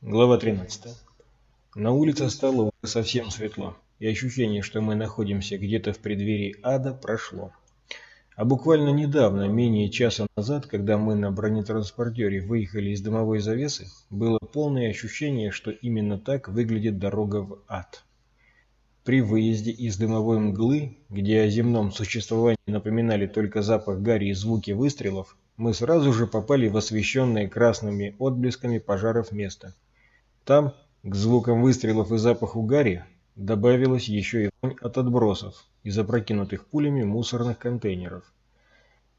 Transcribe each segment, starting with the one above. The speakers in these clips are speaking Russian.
Глава 13. На улице стало уже совсем светло, и ощущение, что мы находимся где-то в преддверии ада, прошло. А буквально недавно, менее часа назад, когда мы на бронетранспортере выехали из дымовой завесы, было полное ощущение, что именно так выглядит дорога в ад. При выезде из дымовой мглы, где о земном существовании напоминали только запах гари и звуки выстрелов, мы сразу же попали в освещенное красными отблесками пожаров место – там, к звукам выстрелов и запаху гари, добавилась еще и вонь от отбросов из опрокинутых пулями мусорных контейнеров.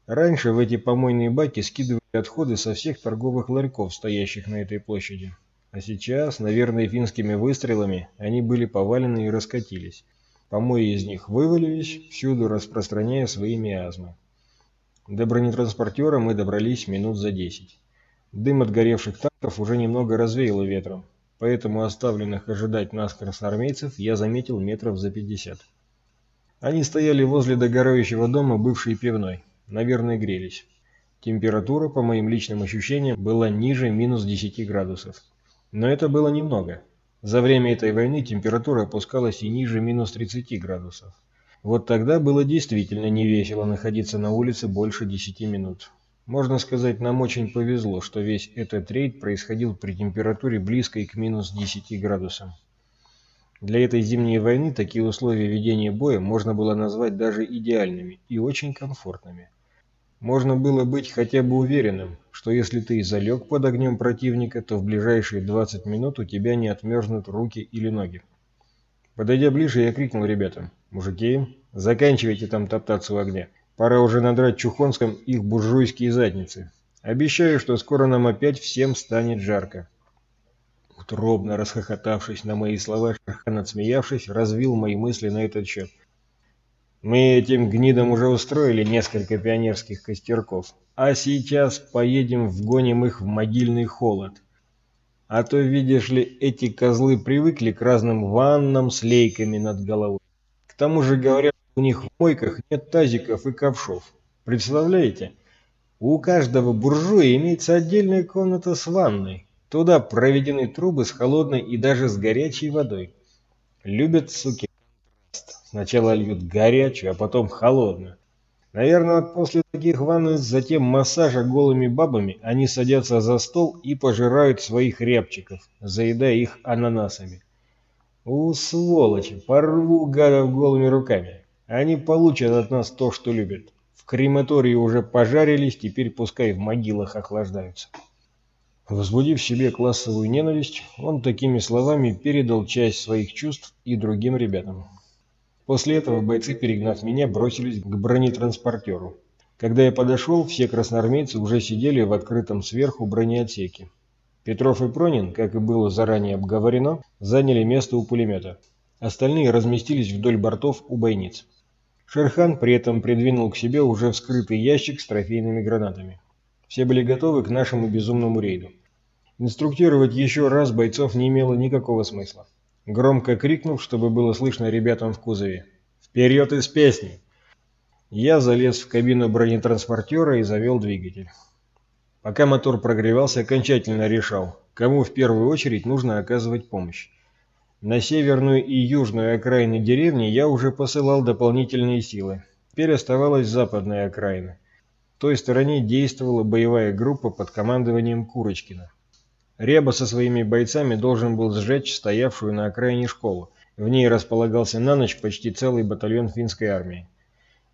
Раньше в эти помойные баки скидывали отходы со всех торговых ларьков, стоящих на этой площади. А сейчас, наверное, финскими выстрелами они были повалены и раскатились. Помои из них вывалились, всюду распространяя свои миазмы. До бронетранспортера мы добрались минут за десять. Дым от горевших танков уже немного развеяло ветром, поэтому оставленных ожидать нас красноармейцев я заметил метров за пятьдесят. Они стояли возле догорающего дома бывшей пивной, наверное, грелись. Температура, по моим личным ощущениям, была ниже минус 10 градусов. Но это было немного. За время этой войны температура опускалась и ниже минус 30 градусов. Вот тогда было действительно невесело находиться на улице больше 10 минут. Можно сказать, нам очень повезло, что весь этот рейд происходил при температуре близкой к минус 10 градусам. Для этой зимней войны такие условия ведения боя можно было назвать даже идеальными и очень комфортными. Можно было быть хотя бы уверенным, что если ты залег под огнем противника, то в ближайшие 20 минут у тебя не отмерзнут руки или ноги. Подойдя ближе, я крикнул ребятам, «Мужики, заканчивайте там топтаться у огня. Пора уже надрать чухонском их буржуйские задницы. Обещаю, что скоро нам опять всем станет жарко. Утробно расхохотавшись на мои слова, Шерхан, отсмеявшись, развил мои мысли на этот счет. Мы этим гнидам уже устроили несколько пионерских костерков, а сейчас поедем вгоним их в могильный холод. А то, видишь ли, эти козлы привыкли к разным ваннам с лейками над головой. К тому же, говорят, у них в мойках нет тазиков и ковшов. Представляете? У каждого буржуя имеется отдельная комната с ванной. Туда проведены трубы с холодной и даже с горячей водой. Любят, суки. Сначала льют горячую, а потом холодную. Наверное, после таких ванн, затем массажа голыми бабами, они садятся за стол и пожирают своих рябчиков, заедая их ананасами. У сволочи, порву гадов голыми руками. Они получат от нас то, что любят. В крематории уже пожарились, теперь пускай в могилах охлаждаются. Возбудив себе классовую ненависть, он такими словами передал часть своих чувств и другим ребятам. После этого бойцы, перегнав меня, бросились к бронетранспортеру. Когда я подошел, все красноармейцы уже сидели в открытом сверху бронеотсеке. Петров и Пронин, как и было заранее обговорено, заняли место у пулемета. Остальные разместились вдоль бортов у бойниц. Шерхан при этом придвинул к себе уже вскрытый ящик с трофейными гранатами. Все были готовы к нашему безумному рейду. Инструктировать еще раз бойцов не имело никакого смысла. Громко крикнув, чтобы было слышно ребятам в кузове. «Вперед из песни!» Я залез в кабину бронетранспортера и завел двигатель. Пока мотор прогревался, окончательно решал, кому в первую очередь нужно оказывать помощь. На северную и южную окраины деревни я уже посылал дополнительные силы. Теперь оставалась западная окраина. В той стороне действовала боевая группа под командованием Курочкина. Реба со своими бойцами должен был сжечь стоявшую на окраине школу. В ней располагался на ночь почти целый батальон финской армии.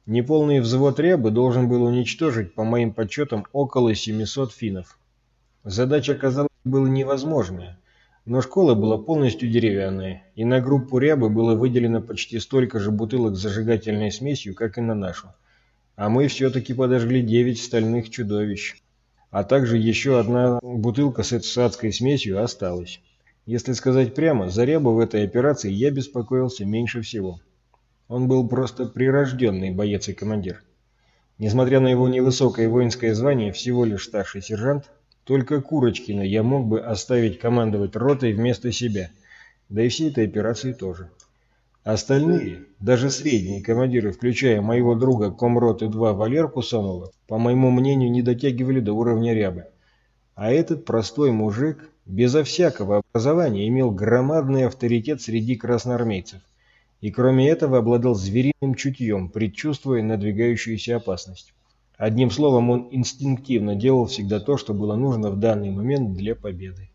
Неполный взвод Ребы должен был уничтожить, по моим подсчетам, около 700 финнов. Задача оказалась была невозможная. Но школа была полностью деревянная, и на группу рябы было выделено почти столько же бутылок с зажигательной смесью, как и на нашу. А мы все-таки подожгли 9 стальных чудовищ. А также еще одна бутылка с адской смесью осталась. Если сказать прямо, за рябу в этой операции я беспокоился меньше всего. Он был просто прирожденный боец и командир. Несмотря на его невысокое воинское звание, всего лишь старший сержант, только Курочкина я мог бы оставить командовать ротой вместо себя, да и всей этой операции тоже. Остальные, даже средние командиры, включая моего друга комроты 2 Валерку Сомова, по моему мнению, не дотягивали до уровня рябы. А этот простой мужик, безо всякого образования, имел громадный авторитет среди красноармейцев. И кроме этого обладал звериным чутьем, предчувствуя надвигающуюся опасность. Одним словом, он инстинктивно делал всегда то, что было нужно в данный момент для победы.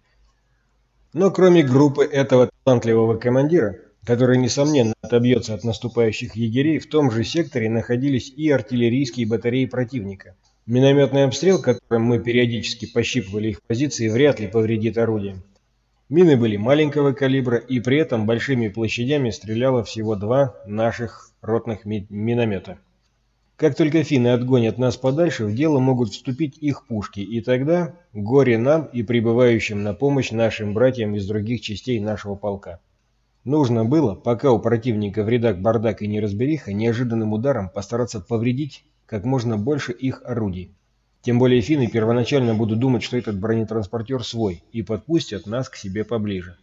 Но кроме группы этого талантливого командира, который, несомненно, отобьется от наступающих егерей, в том же секторе находились и артиллерийские батареи противника. Минометный обстрел, которым мы периодически пощипывали их позиции, вряд ли повредит орудиям. Мины были маленького калибра, и при этом большими площадями стреляло всего два наших ротных ми миномета. Как только финны отгонят нас подальше, в дело могут вступить их пушки, и тогда горе нам и прибывающим на помощь нашим братьям из других частей нашего полка. Нужно было, пока у противника в рядах бардак и неразбериха, неожиданным ударом постараться повредить как можно больше их орудий. Тем более финны первоначально будут думать, что этот бронетранспортер свой, и подпустят нас к себе поближе.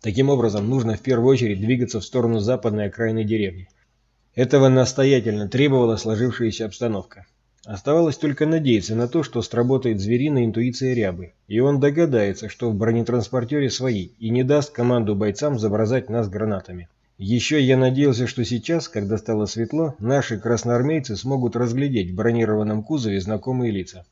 Таким образом, нужно в первую очередь двигаться в сторону западной окраины деревни. Этого настоятельно требовала сложившаяся обстановка. Оставалось только надеяться на то, что сработает звериная интуиция рябы, и он догадается, что в бронетранспортере свои, и не даст команду бойцам забросать нас гранатами. Еще я надеялся, что сейчас, когда стало светло, наши красноармейцы смогут разглядеть в бронированном кузове знакомые лица.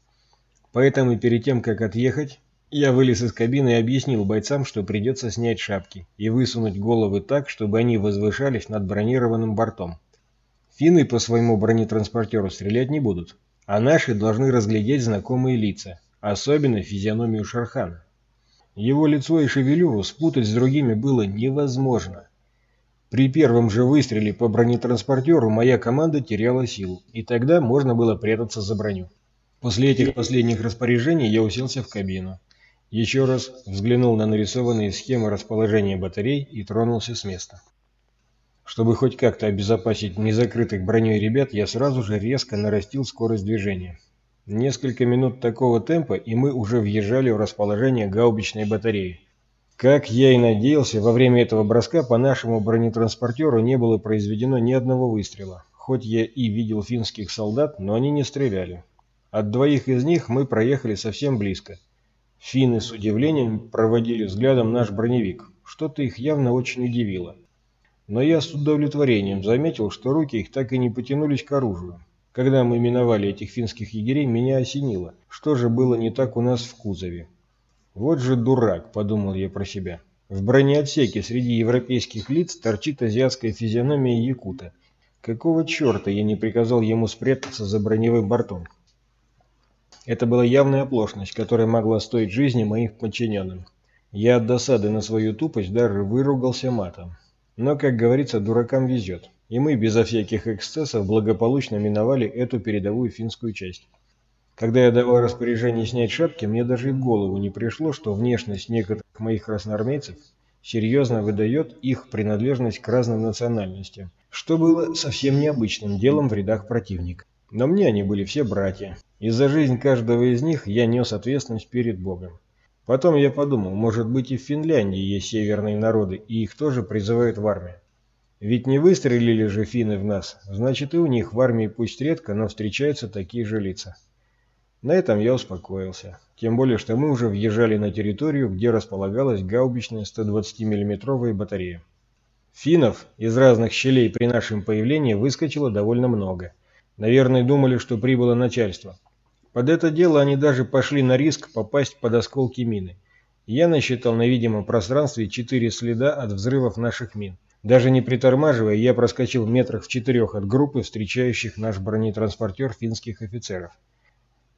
Поэтому перед тем, как отъехать, я вылез из кабины и объяснил бойцам, что придется снять шапки и высунуть головы так, чтобы они возвышались над бронированным бортом. Финны по своему бронетранспортеру стрелять не будут, а наши должны разглядеть знакомые лица, особенно физиономию Шархана. Его лицо и шевелюру спутать с другими было невозможно. При первом же выстреле по бронетранспортеру моя команда теряла силу, и тогда можно было прятаться за броню. После этих последних распоряжений я уселся в кабину. Еще раз взглянул на нарисованные схемы расположения батарей и тронулся с места. Чтобы хоть как-то обезопасить незакрытых броней ребят, я сразу же резко нарастил скорость движения. Несколько минут такого темпа, и мы уже въезжали в расположение гаубичной батареи. Как я и надеялся, во время этого броска по нашему бронетранспортеру не было произведено ни одного выстрела. Хоть я и видел финских солдат, но они не стреляли. От двоих из них мы проехали совсем близко. Финны с удивлением проводили взглядом наш броневик. Что-то их явно очень удивило. Но я с удовлетворением заметил, что руки их так и не потянулись к оружию. Когда мы миновали этих финских егерей, меня осенило. Что же было не так у нас в кузове? «Вот же дурак», — подумал я про себя. В бронеотсеке среди европейских лиц торчит азиатская физиономия якута. Какого черта я не приказал ему спрятаться за броневым бортом? Это была явная оплошность, которая могла стоить жизни моим подчиненным. Я от досады на свою тупость даже выругался матом. Но, как говорится, дуракам везет. И мы безо всяких эксцессов благополучно миновали эту передовую финскую часть. Когда я давал распоряжение снять шапки, мне даже и в голову не пришло, что внешность некоторых моих красноармейцев серьезно выдает их принадлежность к разным национальностям, что было совсем необычным делом в рядах противника. Но мне они были все братья, и за жизнь каждого из них я нес ответственность перед Богом. Потом я подумал, может быть и в Финляндии есть северные народы, и их тоже призывают в армию. Ведь не выстрелили же финны в нас, значит и у них в армии пусть редко, но встречаются такие же лица. На этом я успокоился. Тем более, что мы уже въезжали на территорию, где располагалась гаубичная 120 миллиметровая батарея. Финнов из разных щелей при нашем появлении выскочило довольно много. Наверное, думали, что прибыло начальство. Под это дело они даже пошли на риск попасть под осколки мины. Я насчитал на видимом пространстве четыре следа от взрывов наших мин. Даже не притормаживая, я проскочил метрах в четырех от группы встречающих наш бронетранспортер финских офицеров.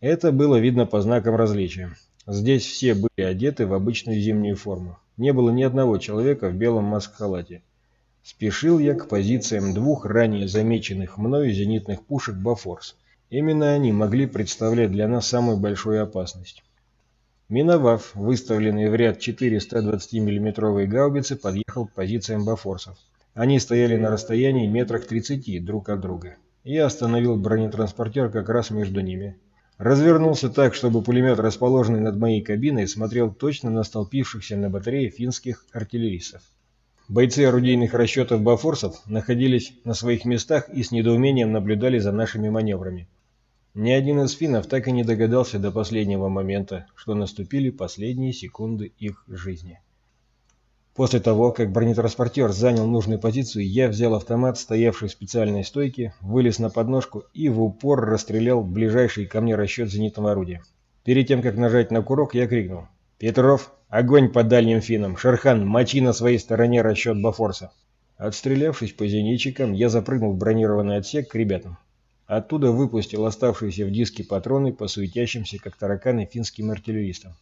Это было видно по знакам различия. Здесь все были одеты в обычную зимнюю форму. Не было ни одного человека в белом маск-халате. Спешил я к позициям двух ранее замеченных мною зенитных пушек «Бафорс». Именно они могли представлять для нас самую большую опасность. Миновав выставленные в ряд 4 120 миллиметровые гаубицы, подъехал к позициям «Бафорсов». Они стояли на расстоянии метрах 30 друг от друга. Я остановил бронетранспортер как раз между ними. Развернулся так, чтобы пулемет, расположенный над моей кабиной, смотрел точно на столпившихся на батарее финских артиллеристов. Бойцы орудийных расчетов Бафорсов находились на своих местах и с недоумением наблюдали за нашими маневрами. Ни один из финнов так и не догадался до последнего момента, что наступили последние секунды их жизни. После того, как бронетранспортер занял нужную позицию, я взял автомат, стоявший в специальной стойке, вылез на подножку и в упор расстрелял ближайший ко мне расчет зенитного орудия. Перед тем, как нажать на курок, я крикнул. «Петров, огонь по дальним финам! Шерхан, мочи на своей стороне расчет Бафорса!» Отстрелявшись по зенитчикам, я запрыгнул в бронированный отсек к ребятам. Оттуда выпустил оставшиеся в диске патроны по суетящимся, как тараканы, финским артиллеристам.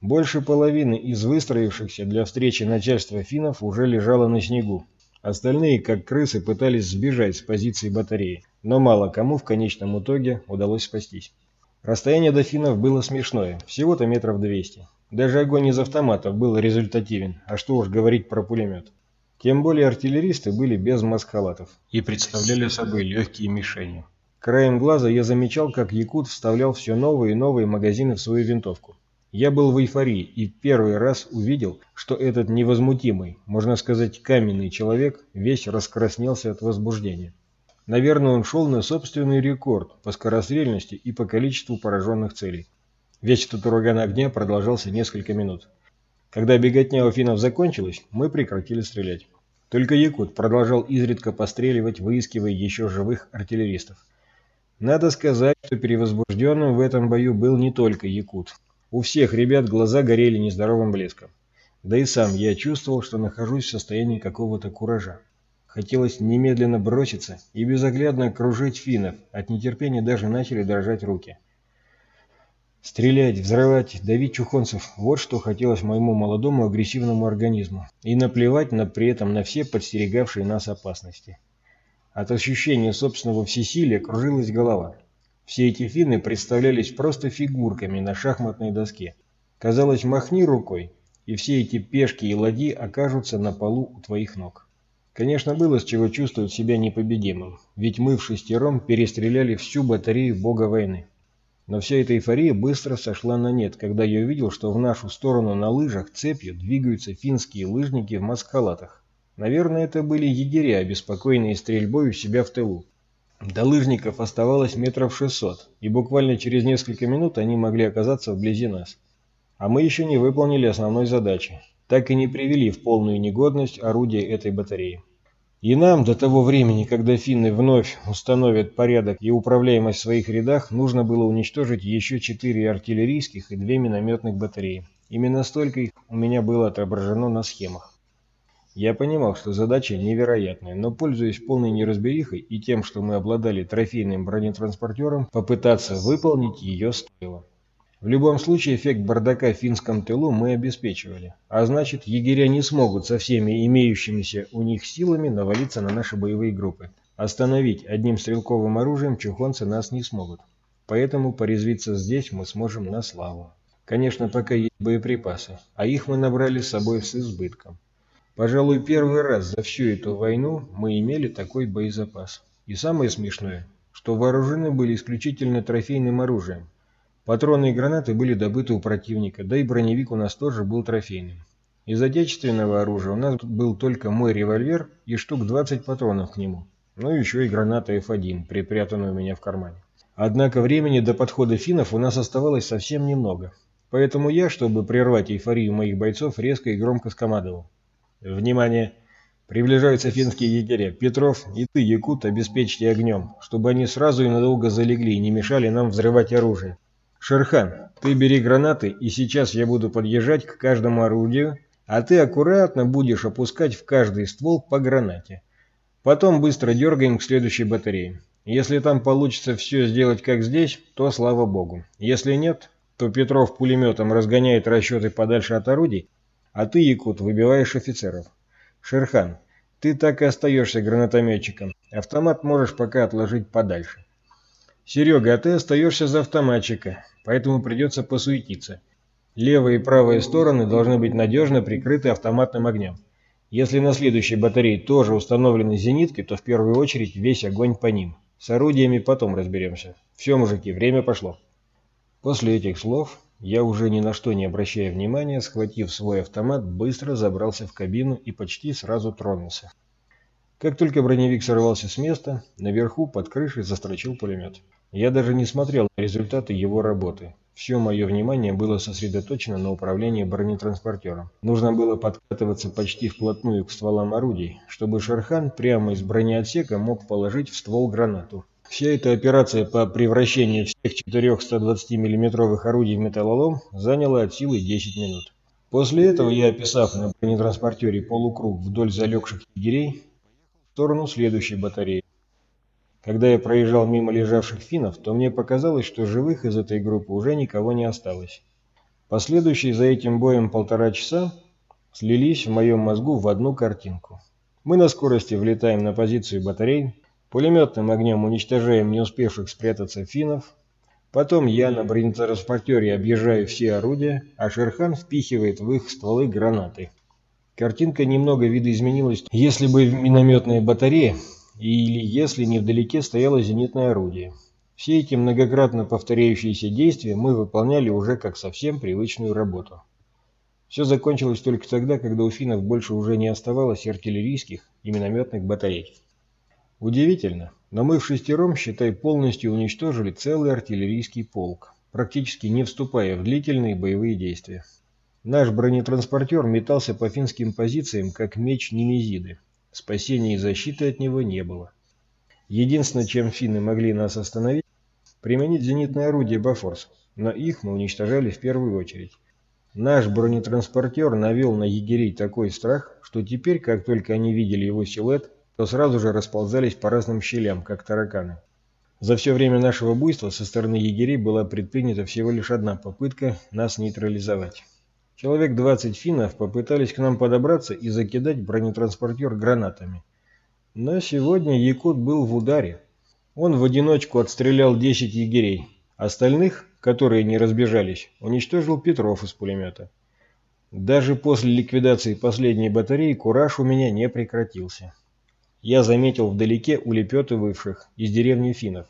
Больше половины из выстроившихся для встречи начальства финнов уже лежало на снегу. Остальные, как крысы, пытались сбежать с позиции батареи, но мало кому в конечном итоге удалось спастись. Расстояние до финнов было смешное, всего-то метров 200. Даже огонь из автоматов был результативен, а что уж говорить про пулемет. Тем более артиллеристы были без маскалатов и представляли собой легкие мишени. Краем глаза я замечал, как Якут вставлял все новые и новые магазины в свою винтовку. Я был в эйфории и первый раз увидел, что этот невозмутимый, можно сказать каменный человек весь раскраснелся от возбуждения. Наверное, он шел на собственный рекорд по скорострельности и по количеству пораженных целей. Весь этот ураган огня продолжался несколько минут. Когда беготня у финнов закончилась, мы прекратили стрелять. Только Якут продолжал изредка постреливать, выискивая еще живых артиллеристов. Надо сказать, что перевозбужденным в этом бою был не только Якут. У всех ребят глаза горели нездоровым блеском. Да и сам я чувствовал, что нахожусь в состоянии какого-то куража. Хотелось немедленно броситься и безоглядно окружить финнов, от нетерпения даже начали дрожать руки. Стрелять, взрывать, давить чухонцев – вот что хотелось моему молодому агрессивному организму. И наплевать на, при этом на все подстерегавшие нас опасности. От ощущения собственного всесилия кружилась голова. Все эти финны представлялись просто фигурками на шахматной доске. Казалось, махни рукой, и все эти пешки и ладьи окажутся на полу у твоих ног. Конечно, было с чего чувствовать себя непобедимым, ведь мы в шестером перестреляли всю батарею бога войны. Но вся эта эйфория быстро сошла на нет, когда я увидел, что в нашу сторону на лыжах цепью двигаются финские лыжники в маскалатах. Наверное, это были егеря, обеспокоенные стрельбой у себя в тылу. До лыжников оставалось метров 600, и буквально через несколько минут они могли оказаться вблизи нас. А мы еще не выполнили основной задачи, так и не привели в полную негодность орудия этой батареи. И нам до того времени, когда финны вновь установят порядок и управляемость в своих рядах, нужно было уничтожить еще четыре артиллерийских и две минометных батареи. Именно столько их у меня было отображено на схемах. Я понимал, что задача невероятная, но пользуясь полной неразберихой и тем, что мы обладали трофейным бронетранспортером, попытаться выполнить ее стоило. В любом случае эффект бардака в финском тылу мы обеспечивали, а значит егеря не смогут со всеми имеющимися у них силами навалиться на наши боевые группы. Остановить одним стрелковым оружием чухонцы нас не смогут. Поэтому порезвиться здесь мы сможем на славу. Конечно, пока есть боеприпасы, а их мы набрали с собой с избытком. Пожалуй, первый раз за всю эту войну мы имели такой боезапас. И самое смешное, что вооружены были исключительно трофейным оружием. Патроны и гранаты были добыты у противника, да и броневик у нас тоже был трофейным. Из отечественного оружия у нас был только мой револьвер и штук 20 патронов к нему. Ну и еще и граната F1, припрятанная у меня в кармане. Однако времени до подхода финнов у нас оставалось совсем немного. Поэтому я, чтобы прервать эйфорию моих бойцов, резко и громко скомандовал. Внимание! Приближаются финские егеря. Петров и ты, Якут, обеспечьте огнем, чтобы они сразу и надолго залегли и не мешали нам взрывать оружие. Шерхан, ты бери гранаты, и сейчас я буду подъезжать к каждому орудию, а ты аккуратно будешь опускать в каждый ствол по гранате. Потом быстро дергаем к следующей батарее. Если там получится все сделать как здесь, то слава богу. Если нет, то Петров пулеметом разгоняет расчеты подальше от орудий, а ты, Якут, выбиваешь офицеров. Шерхан, ты так и остаешься гранатометчиком. Автомат можешь пока отложить подальше. Серега, а ты остаешься за автоматчика, поэтому придется посуетиться. Левая и правая стороны должны быть надежно прикрыты автоматным огнем. Если на следующей батарее тоже установлены зенитки, то в первую очередь весь огонь по ним. С орудиями потом разберемся. Все, мужики, время пошло. После этих слов я уже ни на что не обращая внимания, схватив свой автомат, быстро забрался в кабину и почти сразу тронулся. Как только броневик сорвался с места, наверху под крышей застрочил пулемет. Я даже не смотрел на результаты его работы. Все мое внимание было сосредоточено на управлении бронетранспортером. Нужно было подкатываться почти вплотную к стволам орудий, чтобы Шерхан прямо из бронеотсека мог положить в ствол гранату. Вся эта операция по превращению всех четырех 120 миллиметровых орудий в металлолом заняла от силы 10 минут. После этого я, описав на бронетранспортере полукруг вдоль залегших егерей, сторону следующей батареи. Когда я проезжал мимо лежавших финнов, то мне показалось, что живых из этой группы уже никого не осталось. Последующие за этим боем полтора часа слились в моем мозгу в одну картинку. Мы на скорости влетаем на позицию батарей, пулеметным огнем уничтожаем не успевших спрятаться финнов, потом я на бронетранспортере объезжаю все орудия, а Шерхан впихивает в их стволы гранаты. Картинка немного видоизменилась, если бы минометные батареи или если невдалеке стояло зенитное орудие. Все эти многократно повторяющиеся действия мы выполняли уже как совсем привычную работу. Все закончилось только тогда, когда у финнов больше уже не оставалось артиллерийских и минометных батарей. Удивительно, но мы в шестером, считай, полностью уничтожили целый артиллерийский полк, практически не вступая в длительные боевые действия. Наш бронетранспортер метался по финским позициям, как меч Немезиды, Спасения и защиты от него не было. Единственное, чем финны могли нас остановить, применить зенитное орудие «Бафорс», но их мы уничтожали в первую очередь. Наш бронетранспортер навел на егерей такой страх, что теперь, как только они видели его силуэт, то сразу же расползались по разным щелям, как тараканы. За все время нашего буйства со стороны егерей была предпринята всего лишь одна попытка нас нейтрализовать. Человек 20 финнов попытались к нам подобраться и закидать бронетранспортер гранатами. Но сегодня Якут был в ударе. Он в одиночку отстрелял 10 егерей. Остальных, которые не разбежались, уничтожил Петров из пулемета. Даже после ликвидации последней батареи кураж у меня не прекратился. Я заметил вдалеке улепетывавших из деревни финнов.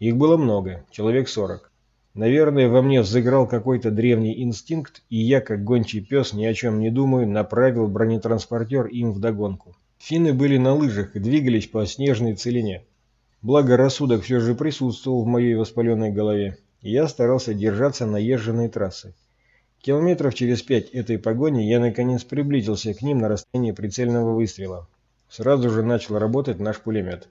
Их было много, человек 40. Наверное, во мне взыграл какой-то древний инстинкт, и я, как гончий пес, ни о чем не думаю, направил бронетранспортер им вдогонку. Финны были на лыжах и двигались по снежной целине. Благо, рассудок все же присутствовал в моей воспаленной голове, и я старался держаться наезженной трассы. Километров через пять этой погони я наконец приблизился к ним на расстояние прицельного выстрела. Сразу же начал работать наш пулемет.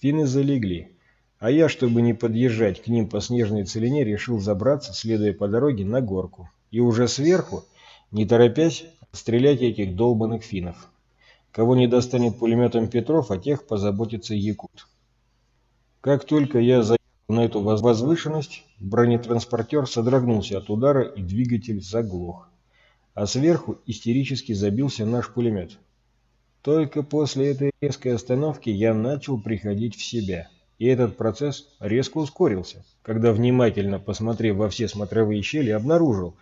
Финны залегли. А я, чтобы не подъезжать к ним по снежной целине, решил забраться, следуя по дороге, на горку. И уже сверху, не торопясь, стрелять этих долбанных финнов. Кого не достанет пулеметом Петров, а тех позаботится Якут. Как только я заехал на эту возвышенность, бронетранспортер содрогнулся от удара и двигатель заглох. А сверху истерически забился наш пулемет. Только после этой резкой остановки я начал приходить в себя. И этот процесс резко ускорился, когда, внимательно посмотрев во все смотровые щели, обнаружил,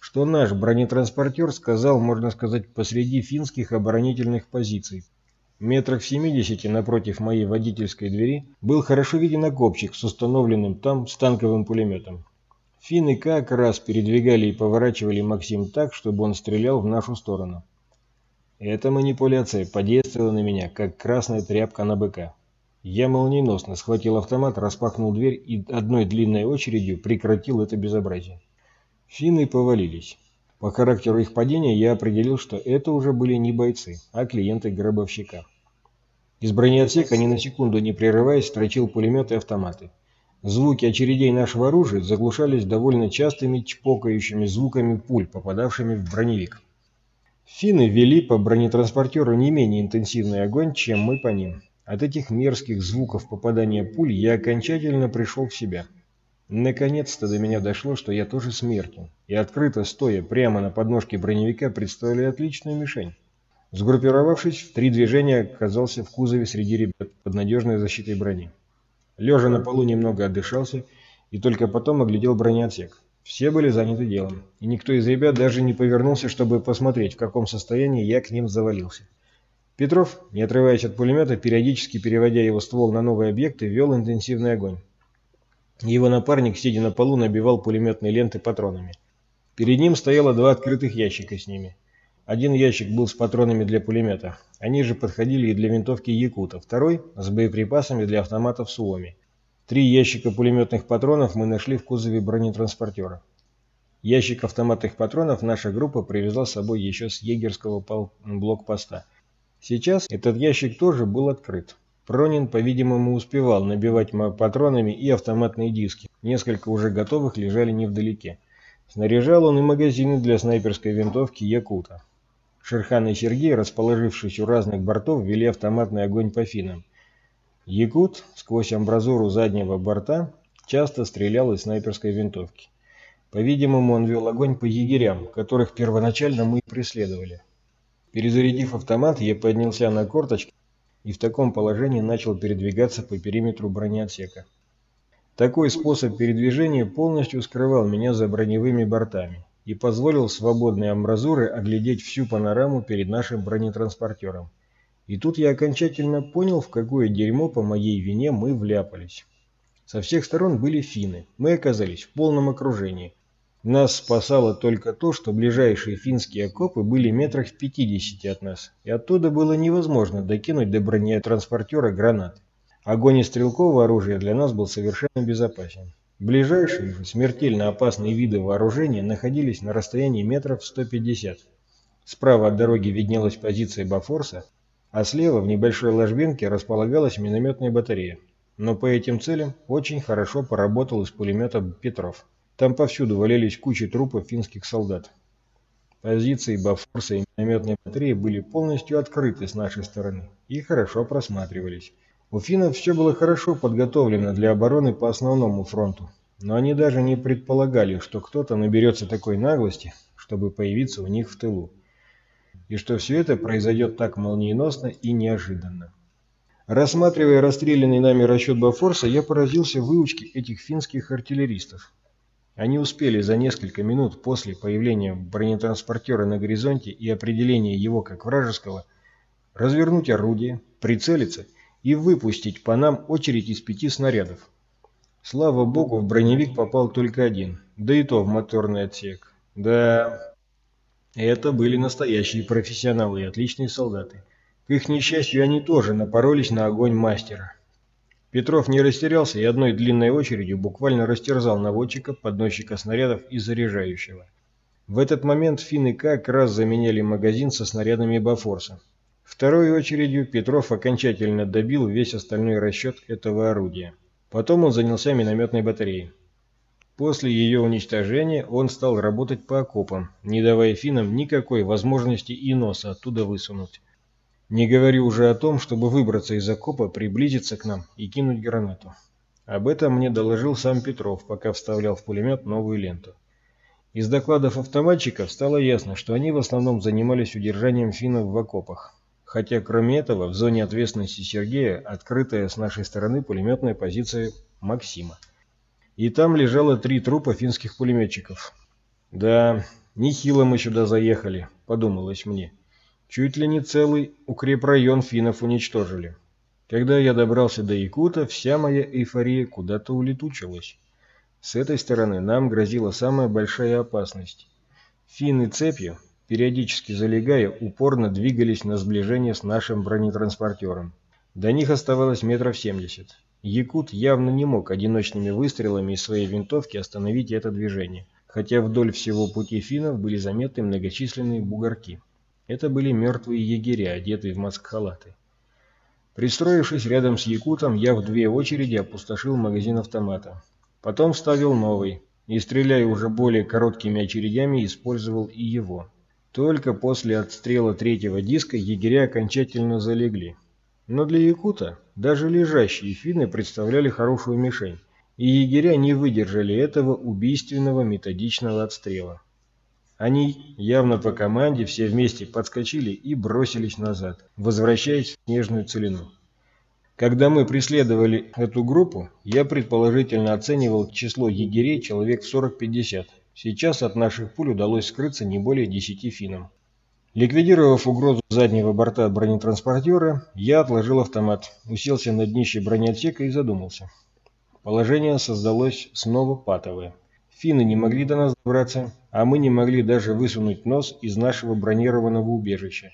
что наш бронетранспортер сказал, можно сказать, посреди финских оборонительных позиций. Метрах в 70 напротив моей водительской двери был хорошо виден окопчик с установленным там станковым пулеметом. Финны как раз передвигали и поворачивали Максим так, чтобы он стрелял в нашу сторону. Эта манипуляция подействовала на меня, как красная тряпка на быка. Я молниеносно схватил автомат, распахнул дверь и одной длинной очередью прекратил это безобразие. Финны повалились. По характеру их падения я определил, что это уже были не бойцы, а клиенты гробовщика. Из бронеотсека, ни на секунду не прерываясь, строчил пулеметы и автоматы. Звуки очередей нашего оружия заглушались довольно частыми чпокающими звуками пуль, попадавшими в броневик. Финны вели по бронетранспортеру не менее интенсивный огонь, чем мы по ним. От этих мерзких звуков попадания пуль я окончательно пришел в себя. Наконец-то до меня дошло, что я тоже смертен, и открыто стоя прямо на подножке броневика представляю отличную мишень. Сгруппировавшись, в три движения оказался в кузове среди ребят под надежной защитой брони. Лежа на полу немного отдышался и только потом оглядел бронеотсек. Все были заняты делом, и никто из ребят даже не повернулся, чтобы посмотреть, в каком состоянии я к ним завалился. Петров, не отрываясь от пулемета, периодически переводя его ствол на новые объекты, вел интенсивный огонь. Его напарник, сидя на полу, набивал пулеметные ленты патронами. Перед ним стояло два открытых ящика с ними. Один ящик был с патронами для пулемета. Они же подходили и для винтовки Якута. Второй – с боеприпасами для автоматов Суоми. Три ящика пулеметных патронов мы нашли в кузове бронетранспортера. Ящик автоматных патронов наша группа привезла с собой еще с егерского блокпоста. Сейчас этот ящик тоже был открыт. Пронин, по-видимому, успевал набивать патронами и автоматные диски. Несколько уже готовых лежали невдалеке. Снаряжал он и магазины для снайперской винтовки «Якута». Шерхан и Сергей, расположившись у разных бортов, вели автоматный огонь по финам. Якут сквозь амбразуру заднего борта часто стрелял из снайперской винтовки. По-видимому, он вел огонь по егерям, которых первоначально мы преследовали. Перезарядив автомат, я поднялся на корточки и в таком положении начал передвигаться по периметру бронеотсека. Такой способ передвижения полностью скрывал меня за броневыми бортами и позволил свободной амбразуры оглядеть всю панораму перед нашим бронетранспортером. И тут я окончательно понял, в какое дерьмо по моей вине мы вляпались. Со всех сторон были финны. Мы оказались в полном окружении. Нас спасало только то, что ближайшие финские окопы были метрах в 50 от нас, и оттуда было невозможно докинуть до бронетранспортера гранат. Огонь из стрелкового оружия для нас был совершенно безопасен. Ближайшие же смертельно опасные виды вооружения находились на расстоянии метров 150. Справа от дороги виднелась позиция Бафорса, а слева в небольшой ложбинке располагалась минометная батарея. Но по этим целям очень хорошо поработал из пулемета Петров. Там повсюду валялись кучи трупов финских солдат. Позиции Бафорса и минометной батареи были полностью открыты с нашей стороны и хорошо просматривались. У финнов все было хорошо подготовлено для обороны по основному фронту, но они даже не предполагали, что кто-то наберется такой наглости, чтобы появиться у них в тылу, и что все это произойдет так молниеносно и неожиданно. Рассматривая расстрелянный нами расчет Бафорса, я поразился выучке этих финских артиллеристов. Они успели за несколько минут после появления бронетранспортера на горизонте и определения его как вражеского развернуть орудие, прицелиться и выпустить по нам очередь из пяти снарядов. Слава богу, в броневик попал только один, да и то в моторный отсек. Да, это были настоящие профессионалы и отличные солдаты. К их несчастью, они тоже напоролись на огонь мастера. Петров не растерялся и одной длинной очередью буквально растерзал наводчика, подносчика снарядов и заряжающего. В этот момент финны как раз заменяли магазин со снарядами Бафорса. Второй очередью Петров окончательно добил весь остальной расчет этого орудия. Потом он занялся минометной батареей. После ее уничтожения он стал работать по окопам, не давая финнам никакой возможности и носа оттуда высунуть. Не говорю уже о том, чтобы выбраться из окопа, приблизиться к нам и кинуть гранату. Об этом мне доложил сам Петров, пока вставлял в пулемет новую ленту. Из докладов автоматчиков стало ясно, что они в основном занимались удержанием финнов в окопах. Хотя кроме этого в зоне ответственности Сергея открытая с нашей стороны пулеметная позиция Максима. И там лежало три трупа финских пулеметчиков. «Да, нехило мы сюда заехали», — подумалось мне. Чуть ли не целый укрепрайон финнов уничтожили. Когда я добрался до Якута, вся моя эйфория куда-то улетучилась. С этой стороны нам грозила самая большая опасность. Финны цепью, периодически залегая, упорно двигались на сближение с нашим бронетранспортером. До них оставалось метров семьдесят. Якут явно не мог одиночными выстрелами из своей винтовки остановить это движение, хотя вдоль всего пути финнов были заметны многочисленные бугорки. Это были мертвые егеря, одетые в маск-халаты. Пристроившись рядом с Якутом, я в две очереди опустошил магазин автомата. Потом вставил новый, и, стреляя уже более короткими очередями, использовал и его. Только после отстрела третьего диска егеря окончательно залегли. Но для Якута даже лежащие финны представляли хорошую мишень, и егеря не выдержали этого убийственного методичного отстрела. Они, явно по команде, все вместе подскочили и бросились назад, возвращаясь в снежную целину. Когда мы преследовали эту группу, я предположительно оценивал число егерей человек в 40-50. Сейчас от наших пуль удалось скрыться не более 10 финнам. Ликвидировав угрозу заднего борта бронетранспортера, я отложил автомат, уселся на днище бронеотсека и задумался. Положение создалось снова патовое. Финны не могли до нас добраться, а мы не могли даже высунуть нос из нашего бронированного убежища.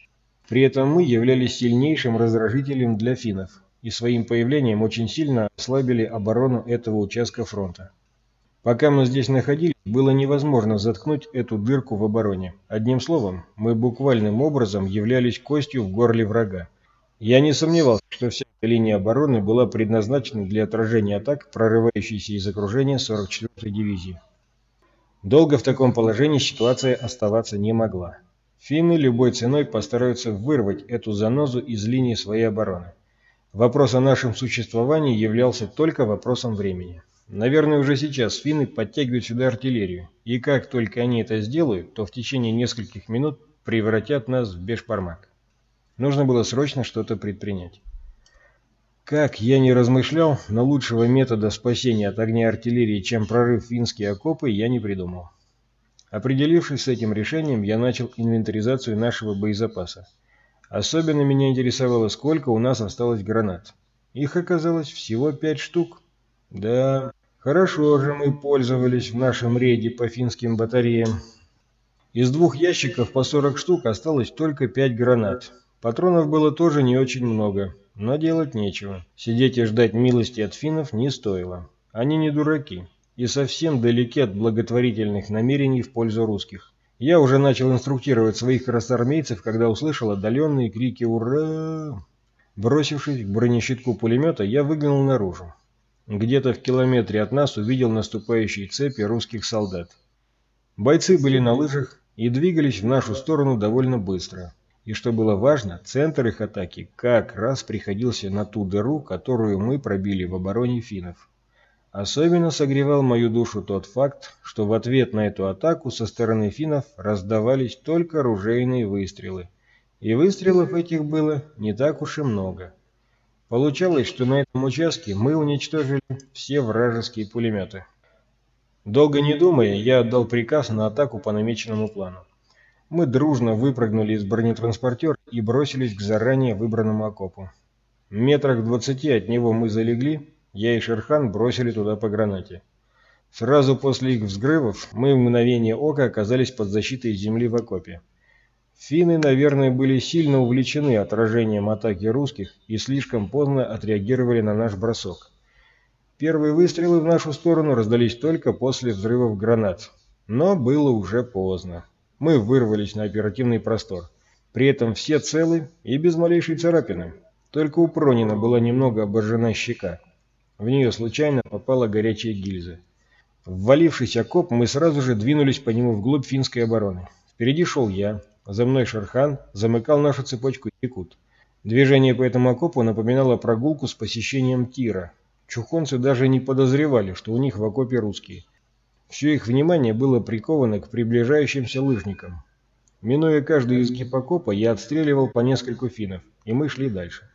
При этом мы являлись сильнейшим раздражителем для финнов. и своим появлением очень сильно ослабили оборону этого участка фронта. Пока мы здесь находились, было невозможно заткнуть эту дырку в обороне. Одним словом, мы буквальным образом являлись костью в горле врага. Я не сомневался, что вся эта линия обороны была предназначена для отражения атак, прорывающейся из окружения 44-й дивизии. Долго в таком положении ситуация оставаться не могла. Финны любой ценой постараются вырвать эту занозу из линии своей обороны. Вопрос о нашем существовании являлся только вопросом времени. Наверное, уже сейчас финны подтягивают сюда артиллерию, и как только они это сделают, то в течение нескольких минут превратят нас в бешпармак. Нужно было срочно что-то предпринять. Как я не размышлял, но лучшего метода спасения от огня артиллерии, чем прорыв финские окопы, я не придумал. Определившись с этим решением, я начал инвентаризацию нашего боезапаса. Особенно меня интересовало, сколько у нас осталось гранат. Их оказалось всего пять штук. Да, хорошо же мы пользовались в нашем рейде по финским батареям. Из двух ящиков по 40 штук осталось только пять гранат. Патронов было тоже не очень много, но делать нечего. Сидеть и ждать милости от финнов не стоило. Они не дураки и совсем далеки от благотворительных намерений в пользу русских. Я уже начал инструктировать своих красноармейцев, когда услышал отдаленные крики «Ура!». Бросившись к бронещитку пулемета, я выглянул наружу. Где-то в километре от нас увидел наступающие цепи русских солдат. Бойцы были на лыжах и двигались в нашу сторону довольно быстро. И что было важно, центр их атаки как раз приходился на ту дыру, которую мы пробили в обороне финнов. Особенно согревал мою душу тот факт, что в ответ на эту атаку со стороны финнов раздавались только ружейные выстрелы. И выстрелов этих было не так уж и много. Получалось, что на этом участке мы уничтожили все вражеские пулеметы. Долго не думая, я отдал приказ на атаку по намеченному плану. Мы дружно выпрыгнули из бронетранспортера и бросились к заранее выбранному окопу. Метрах двадцати от него мы залегли, я и Шерхан бросили туда по гранате. Сразу после их взрывов мы в мгновение ока оказались под защитой земли в окопе. Финны, наверное, были сильно увлечены отражением атаки русских и слишком поздно отреагировали на наш бросок. Первые выстрелы в нашу сторону раздались только после взрывов гранат, но было уже поздно. Мы вырвались на оперативный простор. При этом все целы и без малейшей царапины. Только у Пронина была немного обожжена щека. В нее случайно попала горячая гильза. Ввалившись окоп, мы сразу же двинулись по нему вглубь финской обороны. Впереди шел я, за мной Шерхан, замыкал нашу цепочку Якут. Движение по этому окопу напоминало прогулку с посещением тира. Чухонцы даже не подозревали, что у них в окопе русские. Все их внимание было приковано к приближающимся лыжникам. Минуя каждый изгиб окопа, я отстреливал по нескольку финнов, и мы шли дальше.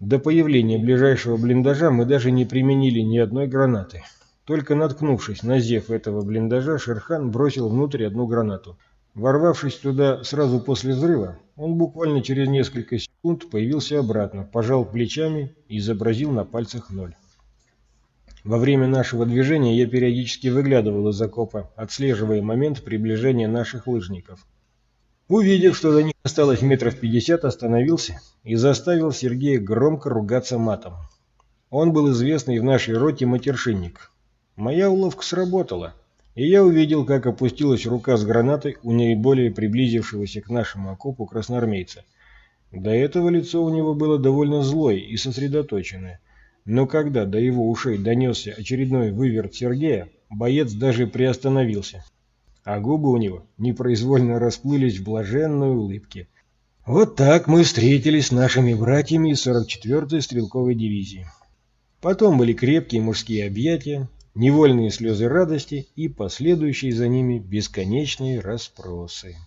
До появления ближайшего блиндажа мы даже не применили ни одной гранаты. Только наткнувшись на зев этого блиндажа, Шерхан бросил внутрь одну гранату. Ворвавшись туда сразу после взрыва, он буквально через несколько секунд появился обратно, пожал плечами и изобразил на пальцах ноль. Во время нашего движения я периодически выглядывал из окопа, отслеживая момент приближения наших лыжников. Увидев, что до них осталось метров пятьдесят, остановился и заставил Сергея громко ругаться матом. Он был известный в нашей роте матершинник. Моя уловка сработала, и я увидел, как опустилась рука с гранатой у наиболее приблизившегося к нашему окопу красноармейца. До этого лицо у него было довольно злое и сосредоточенное. Но когда до его ушей донесся очередной выверт Сергея, боец даже приостановился, а губы у него непроизвольно расплылись в блаженной улыбке. Вот так мы встретились с нашими братьями из 44-й стрелковой дивизии. Потом были крепкие мужские объятия, невольные слезы радости и последующие за ними бесконечные расспросы.